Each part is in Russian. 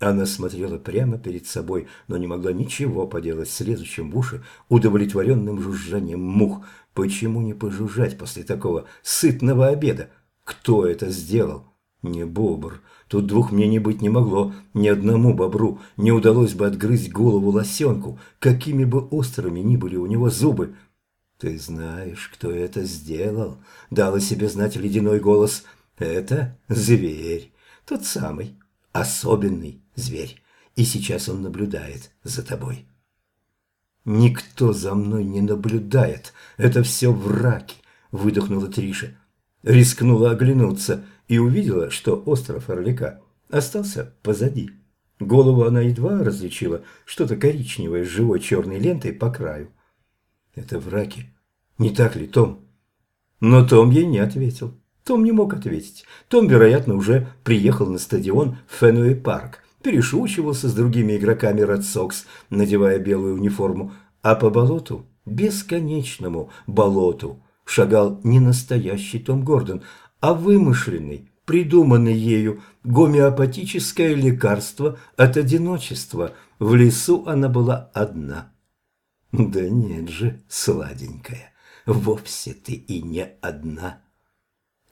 Она смотрела прямо перед собой, но не могла ничего поделать с лезущим в уши удовлетворенным жужжанием мух. Почему не пожужжать после такого сытного обеда? Кто это сделал? Не бобр. Тут двух мне не быть не могло. Ни одному бобру не удалось бы отгрызть голову лосенку, какими бы острыми ни были у него зубы. «Ты знаешь, кто это сделал?» — дал о себе знать ледяной голос. «Это зверь, тот самый, особенный зверь, и сейчас он наблюдает за тобой». «Никто за мной не наблюдает, это все враки», — выдохнула Триша. Рискнула оглянуться и увидела, что остров Орлика остался позади. Голову она едва различила, что-то коричневое с живой черной лентой по краю. Это враки. Не так ли, Том? Но Том ей не ответил. Том не мог ответить. Том, вероятно, уже приехал на стадион Фенуэй Парк, перешучивался с другими игроками Red Sox, надевая белую униформу, а по болоту, бесконечному болоту, шагал не настоящий Том Гордон, а вымышленный, придуманный ею гомеопатическое лекарство от одиночества. В лесу она была одна. Да нет же, сладенькая, вовсе ты и не одна.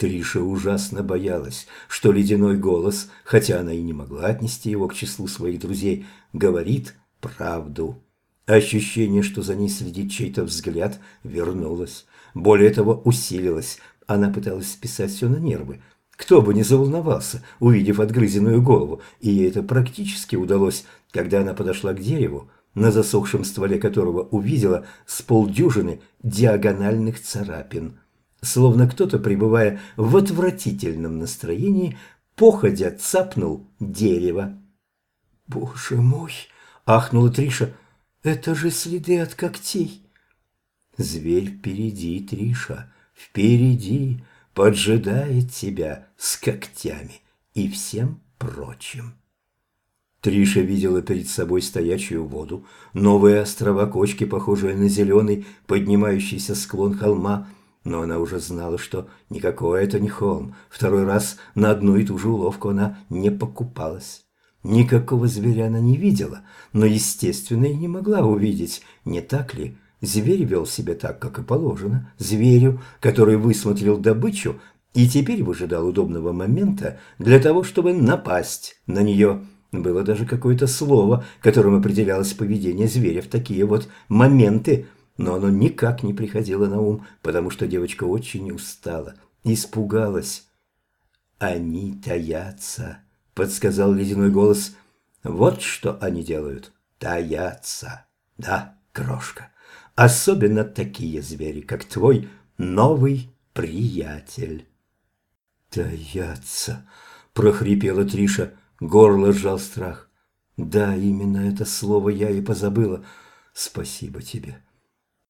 Триша ужасно боялась, что ледяной голос, хотя она и не могла отнести его к числу своих друзей, говорит правду. Ощущение, что за ней следит чей-то взгляд, вернулось. Более того, усилилось. Она пыталась списать все на нервы. Кто бы не заволновался, увидев отгрызенную голову, и ей это практически удалось, когда она подошла к дереву, на засохшем стволе которого увидела с полдюжины диагональных царапин. Словно кто-то, пребывая в отвратительном настроении, походя цапнул дерево. «Боже мой!» – ахнула Триша. «Это же следы от когтей!» «Зверь впереди, Триша, впереди, поджидает тебя с когтями и всем прочим!» Триша видела перед собой стоячую воду, новые острова кочки, похожие на зеленый, поднимающийся склон холма, но она уже знала, что никакой это не холм. Второй раз на одну и ту же уловку она не покупалась. Никакого зверя она не видела, но, естественно, и не могла увидеть, не так ли? Зверь вел себя так, как и положено, зверю, который высмотрел добычу и теперь выжидал удобного момента для того, чтобы напасть на нее. Было даже какое-то слово, которым определялось поведение зверя в такие вот моменты, но оно никак не приходило на ум, потому что девочка очень устала, испугалась. «Они таятся», — подсказал ледяной голос. «Вот что они делают. Таятся. Да, крошка. Особенно такие звери, как твой новый приятель». «Таятся», — прохрипела Триша. Горло сжал страх. Да, именно это слово я и позабыла. Спасибо тебе.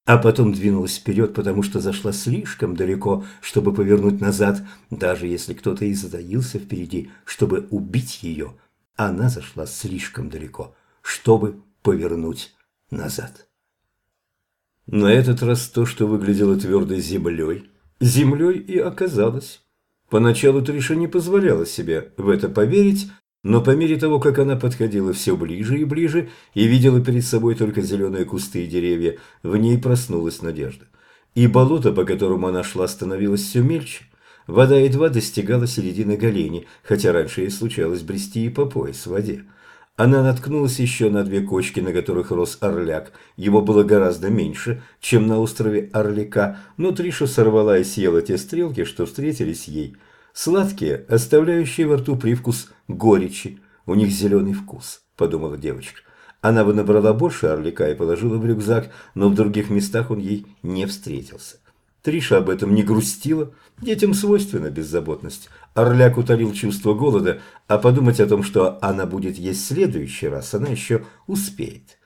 А потом двинулась вперед, потому что зашла слишком далеко, чтобы повернуть назад. Даже если кто-то и затаился впереди, чтобы убить ее, она зашла слишком далеко, чтобы повернуть назад. На этот раз то, что выглядело твердой землей, землей и оказалось. Поначалу Триша не позволяла себе в это поверить, но по мере того, как она подходила все ближе и ближе и видела перед собой только зеленые кусты и деревья, в ней проснулась надежда. И болото, по которому она шла, становилось все мельче. Вода едва достигала середины голени, хотя раньше ей случалось брести и по пояс в воде. Она наткнулась еще на две кочки, на которых рос орляк. Его было гораздо меньше, чем на острове Орлика, но Триша сорвала и съела те стрелки, что встретились ей – Сладкие, оставляющие во рту привкус горечи. У них зеленый вкус, подумала девочка. Она бы набрала больше орлика и положила в рюкзак, но в других местах он ей не встретился. Триша об этом не грустила. Детям свойственна беззаботность. Орляк утолил чувство голода, а подумать о том, что она будет есть в следующий раз, она еще успеет.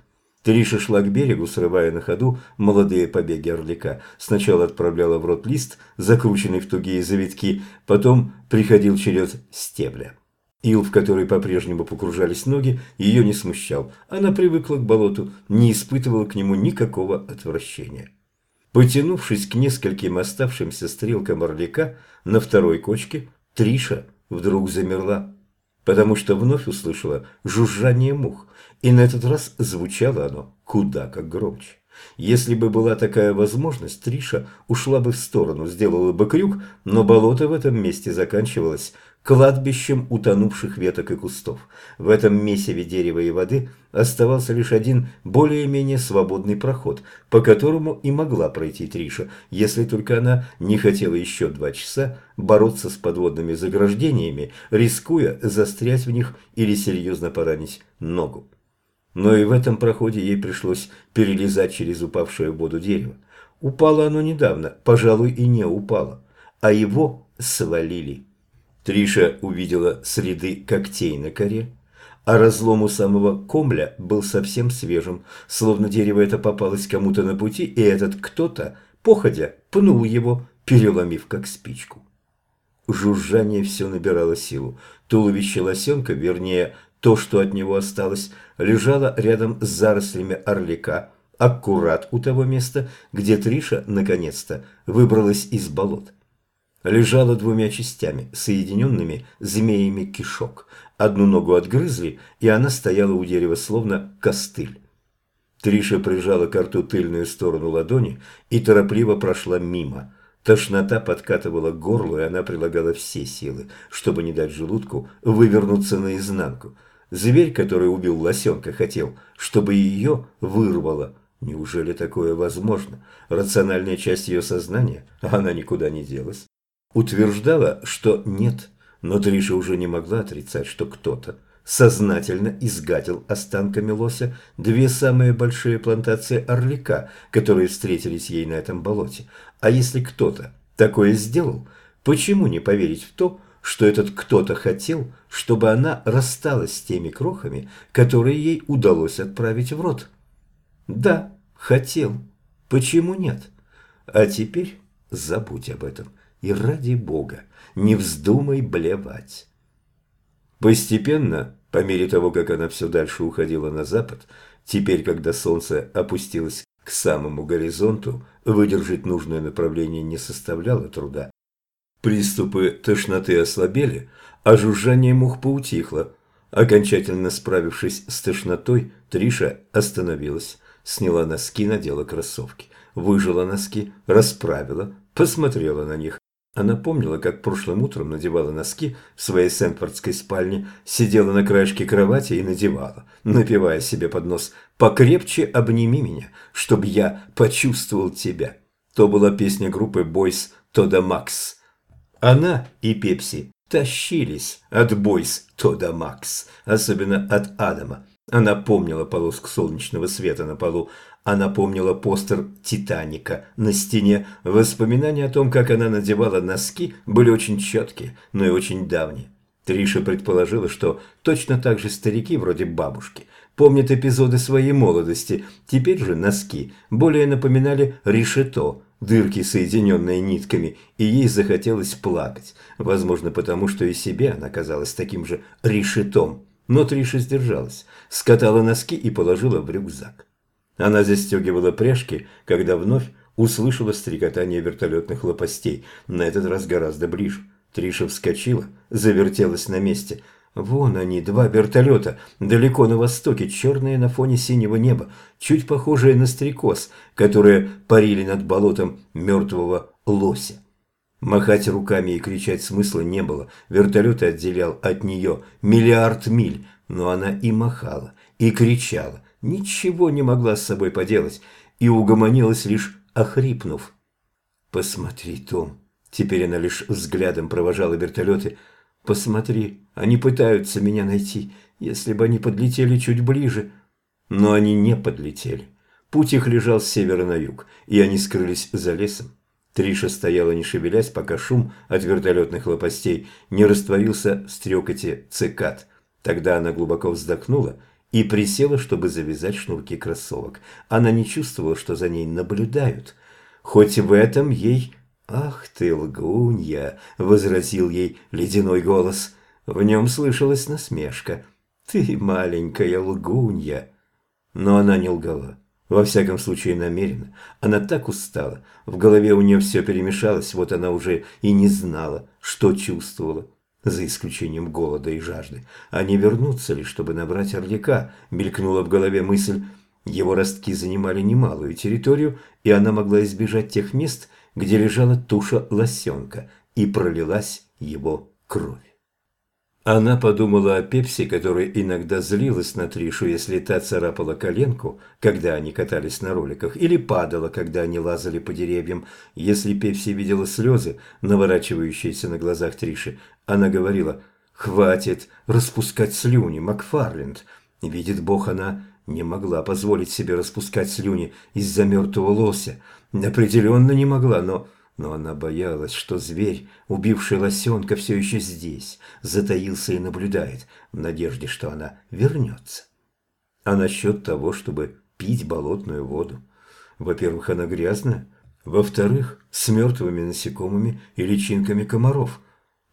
Триша шла к берегу, срывая на ходу молодые побеги орлика. Сначала отправляла в рот лист, закрученный в тугие завитки, потом приходил черед стебля. Ил, в который по-прежнему покружались ноги, ее не смущал. Она привыкла к болоту, не испытывала к нему никакого отвращения. Потянувшись к нескольким оставшимся стрелкам орлика на второй кочке, Триша вдруг замерла. Потому что вновь услышала жужжание мух, и на этот раз звучало оно куда как громче. Если бы была такая возможность, Триша ушла бы в сторону, сделала бы крюк, но болото в этом месте заканчивалось кладбищем утонувших веток и кустов. В этом месиве дерева и воды оставался лишь один более-менее свободный проход, по которому и могла пройти Триша, если только она не хотела еще два часа бороться с подводными заграждениями, рискуя застрять в них или серьезно поранить ногу. Но и в этом проходе ей пришлось перелезать через упавшее в воду дерево. Упало оно недавно, пожалуй, и не упало, а его свалили. Триша увидела следы когтей на коре, а разлом у самого комля был совсем свежим, словно дерево это попалось кому-то на пути, и этот кто-то, походя, пнул его, переломив как спичку. Жужжание все набирало силу. Туловище лосенка, вернее, то, что от него осталось, лежало рядом с зарослями орлика, аккурат у того места, где Триша, наконец-то, выбралась из болот лежала двумя частями, соединенными змеями кишок. Одну ногу отгрызли, и она стояла у дерева, словно костыль. Триша прижала к рту тыльную сторону ладони и торопливо прошла мимо. Тошнота подкатывала к горлу, и она прилагала все силы, чтобы не дать желудку вывернуться наизнанку. Зверь, который убил лосенка, хотел, чтобы ее вырвало. Неужели такое возможно? Рациональная часть ее сознания, а она никуда не делась утверждала, что нет, но Триша уже не могла отрицать, что кто-то сознательно изгадил останками лося две самые большие плантации орлика, которые встретились ей на этом болоте. А если кто-то такое сделал, почему не поверить в то, что этот кто-то хотел, чтобы она рассталась с теми крохами, которые ей удалось отправить в рот? Да, хотел. Почему нет? А теперь забудь об этом и ради бога, не вздумай блевать. Постепенно, по мере того, как она все дальше уходила на запад, теперь, когда солнце опустилось к самому горизонту, выдержать нужное направление не составляло труда. Приступы тошноты ослабели, а жужжание мух поутихло. Окончательно справившись с тошнотой, Триша остановилась, сняла носки, надела кроссовки, выжила носки, расправила, посмотрела на них. Она помнила, как прошлым утром надевала носки в своей сенфордской спальне, сидела на краешке кровати и надевала, напивая себе под нос «Покрепче обними меня, чтобы я почувствовал тебя». То была песня группы Boys Тода Макс. Она и Пепси тащились от Бойс Тода Макс, особенно от Адама. Она помнила полоску солнечного света на полу, она помнила постер «Титаника» на стене. Воспоминания о том, как она надевала носки, были очень четкие, но и очень давние. Триша предположила, что точно так же старики, вроде бабушки, помнят эпизоды своей молодости. Теперь же носки более напоминали решето, дырки, соединенные нитками, и ей захотелось плакать. Возможно, потому что и себе она казалась таким же решетом. Но Триша сдержалась, скатала носки и положила в рюкзак. Она застегивала пряжки, когда вновь услышала стрекотание вертолетных лопастей, на этот раз гораздо ближе. Триша вскочила, завертелась на месте. Вон они, два вертолета, далеко на востоке, черные на фоне синего неба, чуть похожие на стрекоз, которые парили над болотом мертвого лося. Махать руками и кричать смысла не было. Вертолет отделял от нее миллиард миль, но она и махала, и кричала, ничего не могла с собой поделать, и угомонилась лишь охрипнув. «Посмотри, Том!» Теперь она лишь взглядом провожала вертолеты. «Посмотри, они пытаются меня найти, если бы они подлетели чуть ближе». Но они не подлетели. Путь их лежал с севера на юг, и они скрылись за лесом. Триша стояла не шевелясь, пока шум от вертолетных лопастей не растворился в стрекоте цикад. Тогда она глубоко вздохнула и присела, чтобы завязать шнурки кроссовок. Она не чувствовала, что за ней наблюдают. Хоть в этом ей... «Ах ты, лгунья!» — возразил ей ледяной голос. В нем слышалась насмешка. «Ты маленькая лгунья!» Но она не лгала. Во всяком случае, намеренно. Она так устала. В голове у нее все перемешалось, вот она уже и не знала, что чувствовала. За исключением голода и жажды. А не вернуться ли, чтобы набрать орлика? Мелькнула в голове мысль. Его ростки занимали немалую территорию, и она могла избежать тех мест, где лежала туша лосенка, и пролилась его кровь. Она подумала о Пепси, которая иногда злилась на Тришу, если та царапала коленку, когда они катались на роликах, или падала, когда они лазали по деревьям. Если Пепси видела слезы, наворачивающиеся на глазах Триши, она говорила «Хватит распускать слюни, Макфарленд». Видит Бог, она не могла позволить себе распускать слюни из-за мертвого лося. Определенно не могла, но но она боялась, что зверь, убивший лосенка, все еще здесь, затаился и наблюдает, в надежде, что она вернется. А насчет того, чтобы пить болотную воду? Во-первых, она грязная. Во-вторых, с мертвыми насекомыми и личинками комаров.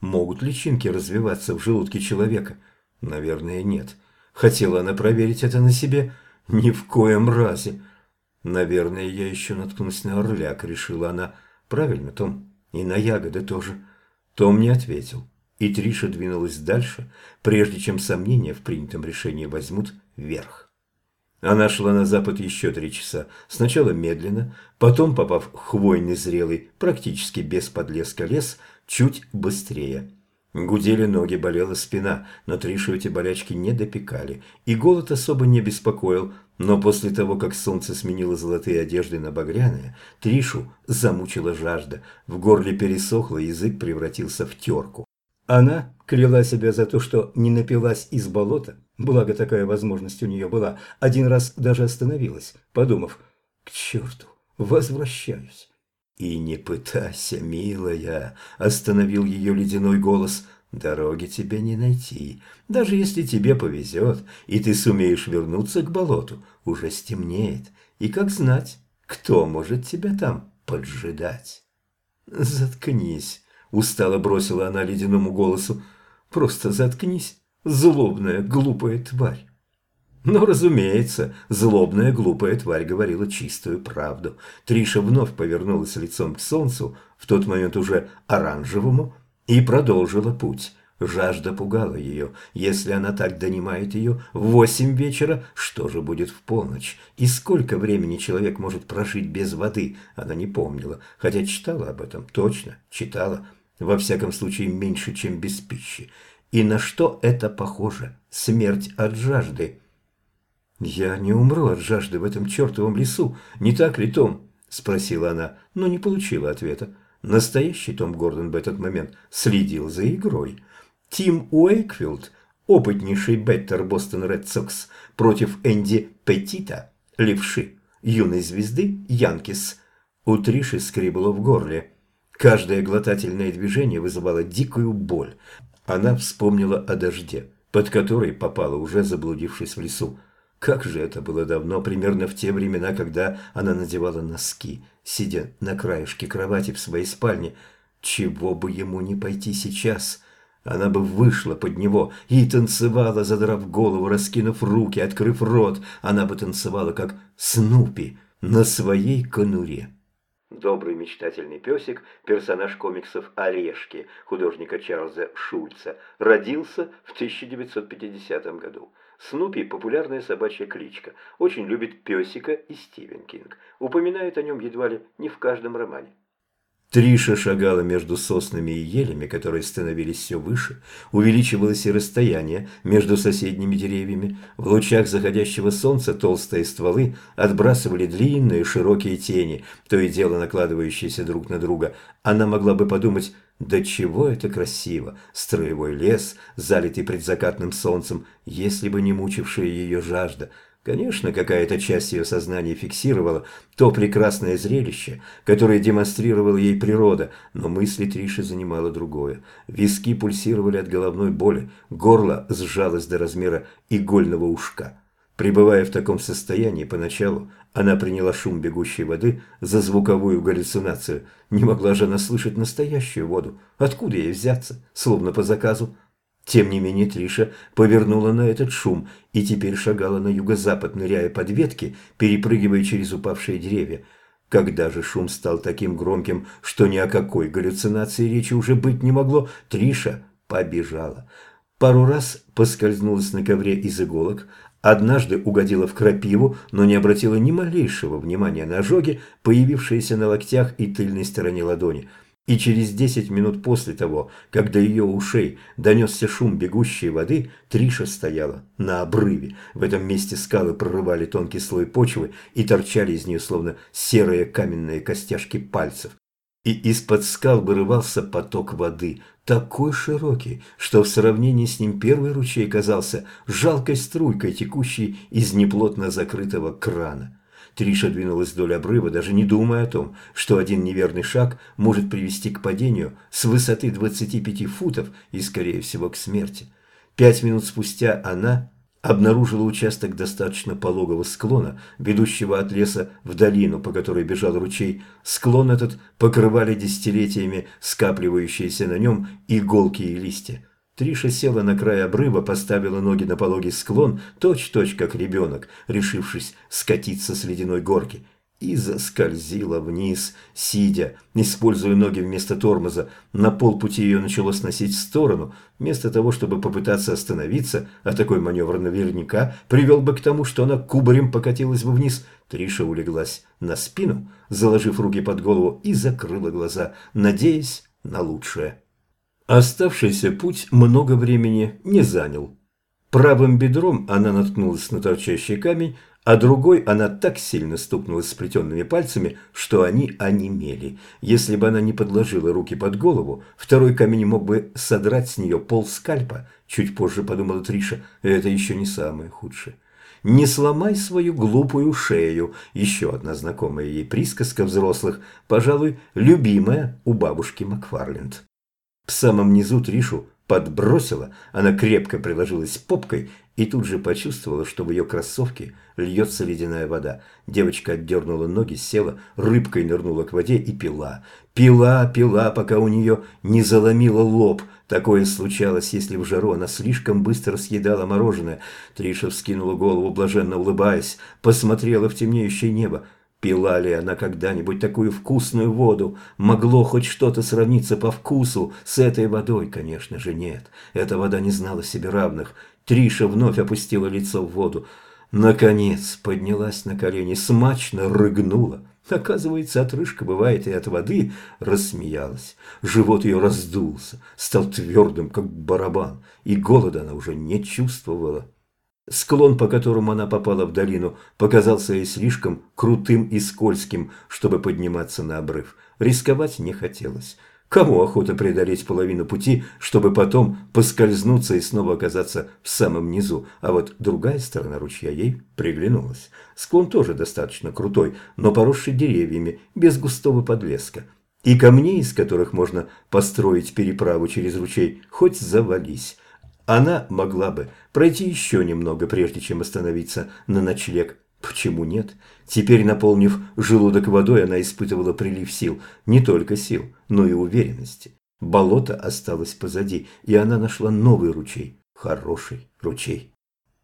Могут личинки развиваться в желудке человека? Наверное, нет. Хотела она проверить это на себе? Ни в коем разе. Наверное, я еще наткнусь на орляк, решила она. Правильно, Том. И на ягоды тоже. Том не ответил. И Триша двинулась дальше, прежде чем сомнения в принятом решении возьмут верх. Она шла на запад еще три часа, сначала медленно, потом, попав хвойный зрелый, практически без подлеска лес, чуть быстрее. Гудели ноги, болела спина, но Тришу эти болячки не допекали, и голод особо не беспокоил, но после того, как солнце сменило золотые одежды на багряные, Тришу замучила жажда. В горле пересохло, язык превратился в терку. Она кляла себя за то, что не напилась из болота, благо такая возможность у нее была. Один раз даже остановилась, подумав, «К черту, возвращаюсь». «И не пытайся, милая», – остановил ее ледяной голос, – Дороги тебе не найти. Даже если тебе повезет, и ты сумеешь вернуться к болоту, уже стемнеет. И как знать, кто может тебя там поджидать? Заткнись, устало бросила она ледяному голосу. Просто заткнись, злобная, глупая тварь. Но, разумеется, злобная, глупая тварь говорила чистую правду. Триша вновь повернулась лицом к солнцу, в тот момент уже оранжевому, и продолжила путь. Жажда пугала ее. Если она так донимает ее в восемь вечера, что же будет в полночь? И сколько времени человек может прожить без воды, она не помнила, хотя читала об этом, точно, читала. Во всяком случае, меньше, чем без пищи. И на что это похоже? Смерть от жажды. «Я не умру от жажды в этом чертовом лесу, не так ли, Том?» – спросила она, но не получила ответа. Настоящий Том Гордон в этот момент следил за игрой. Тим Уэйкфилд, опытнейший беттер Бостон Ред Сокс, против Энди Петита, левши, юной звезды Янкис. У Триши скребало в горле. Каждое глотательное движение вызывало дикую боль. Она вспомнила о дожде, под который попала, уже заблудившись в лесу. Как же это было давно, примерно в те времена, когда она надевала носки сидя на краешке кровати в своей спальне. Чего бы ему не пойти сейчас? Она бы вышла под него и танцевала, задрав голову, раскинув руки, открыв рот. Она бы танцевала, как Снупи, на своей конуре. Добрый мечтательный песик, персонаж комиксов «Орешки» художника Чарльза Шульца, родился в 1950 году. Снупи – популярная собачья кличка. Очень любит песика и Стивен Кинг. Упоминает о нем едва ли не в каждом романе. Триша шагала между соснами и елями, которые становились все выше. Увеличивалось и расстояние между соседними деревьями. В лучах заходящего солнца толстые стволы отбрасывали длинные широкие тени, то и дело накладывающиеся друг на друга. Она могла бы подумать, да чего это красиво, строевой лес, залитый предзакатным солнцем, если бы не мучившая ее жажда – Конечно, какая-то часть ее сознания фиксировала то прекрасное зрелище, которое демонстрировала ей природа, но мысли Триши занимало другое. Виски пульсировали от головной боли, горло сжалось до размера игольного ушка. Пребывая в таком состоянии поначалу, она приняла шум бегущей воды за звуковую галлюцинацию. Не могла же она слышать настоящую воду. Откуда ей взяться? Словно по заказу. Тем не менее Триша повернула на этот шум и теперь шагала на юго-запад, ныряя под ветки, перепрыгивая через упавшие деревья. Когда же шум стал таким громким, что ни о какой галлюцинации речи уже быть не могло, Триша побежала. Пару раз поскользнулась на ковре из иголок, однажды угодила в крапиву, но не обратила ни малейшего внимания на ожоги, появившиеся на локтях и тыльной стороне ладони – и через десять минут после того, до ее ушей донесся шум бегущей воды, Триша стояла на обрыве. В этом месте скалы прорывали тонкий слой почвы и торчали из нее словно серые каменные костяшки пальцев. И из-под скал вырывался поток воды, такой широкий, что в сравнении с ним первый ручей казался жалкой струйкой, текущей из неплотно закрытого крана. Триша двинулась вдоль обрыва, даже не думая о том, что один неверный шаг может привести к падению с высоты 25 футов и, скорее всего, к смерти. Пять минут спустя она обнаружила участок достаточно пологого склона, ведущего от леса в долину, по которой бежал ручей. Склон этот покрывали десятилетиями скапливающиеся на нем иголки и листья. Триша села на край обрыва, поставила ноги на пологий склон, точь-точь как ребенок, решившись скатиться с ледяной горки, и заскользила вниз, сидя, используя ноги вместо тормоза. На полпути ее начало сносить в сторону. Вместо того, чтобы попытаться остановиться, а такой маневр наверняка привел бы к тому, что она кубарем покатилась бы вниз, Триша улеглась на спину, заложив руки под голову и закрыла глаза, надеясь на лучшее. Оставшийся путь много времени не занял. Правым бедром она наткнулась на торчащий камень, а другой она так сильно стукнулась сплетенными пальцами, что они онемели. Если бы она не подложила руки под голову, второй камень мог бы содрать с нее пол скальпа. Чуть позже подумала Триша, это еще не самое худшее. «Не сломай свою глупую шею» – еще одна знакомая ей присказка взрослых, пожалуй, любимая у бабушки Макфарленд. В самом низу Тришу подбросила, она крепко приложилась попкой и тут же почувствовала, что в ее кроссовке льется ледяная вода. Девочка отдернула ноги, села, рыбкой нырнула к воде и пила. Пила, пила, пока у нее не заломило лоб. Такое случалось, если в жару она слишком быстро съедала мороженое. Триша вскинула голову, блаженно улыбаясь, посмотрела в темнеющее небо. Пила ли она когда-нибудь такую вкусную воду? Могло хоть что-то сравниться по вкусу с этой водой? Конечно же нет. Эта вода не знала себе равных. Триша вновь опустила лицо в воду. Наконец поднялась на колени, смачно рыгнула. Оказывается, отрыжка бывает и от воды, рассмеялась. Живот ее раздулся, стал твердым, как барабан, и голода она уже не чувствовала. Склон, по которому она попала в долину, показался ей слишком крутым и скользким, чтобы подниматься на обрыв. Рисковать не хотелось. Кому охота преодолеть половину пути, чтобы потом поскользнуться и снова оказаться в самом низу, а вот другая сторона ручья ей приглянулась. Склон тоже достаточно крутой, но поросший деревьями, без густого подлеска. И камней, из которых можно построить переправу через ручей, хоть завались. Она могла бы пройти еще немного, прежде чем остановиться на ночлег. Почему нет? Теперь, наполнив желудок водой, она испытывала прилив сил. Не только сил, но и уверенности. Болото осталось позади, и она нашла новый ручей. Хороший ручей.